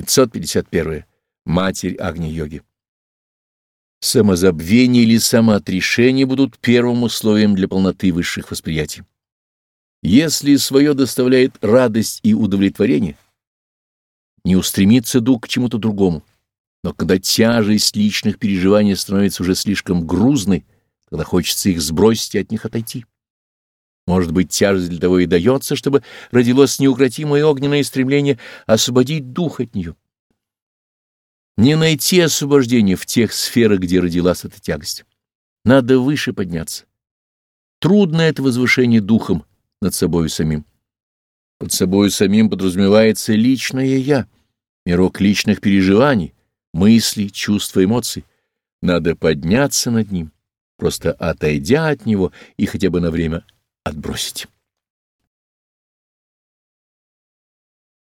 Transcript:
551. Матерь Агни-йоги. Самозабвение или самоотрешение будут первым условием для полноты высших восприятий. Если свое доставляет радость и удовлетворение, не устремится дух к чему-то другому. Но когда тяжесть личных переживаний становится уже слишком грузной, тогда хочется их сбросить и от них отойти. Может быть, тяжесть для того и дается, чтобы родилось неукротимое огненное стремление освободить дух от нее. Не найти освобождение в тех сферах, где родилась эта тягость. Надо выше подняться. Трудно это возвышение духом над собою самим. Под собою самим подразумевается личное «я», мирок личных переживаний, мыслей, чувств и эмоций. Надо подняться над ним, просто отойдя от него и хотя бы на время отбросить.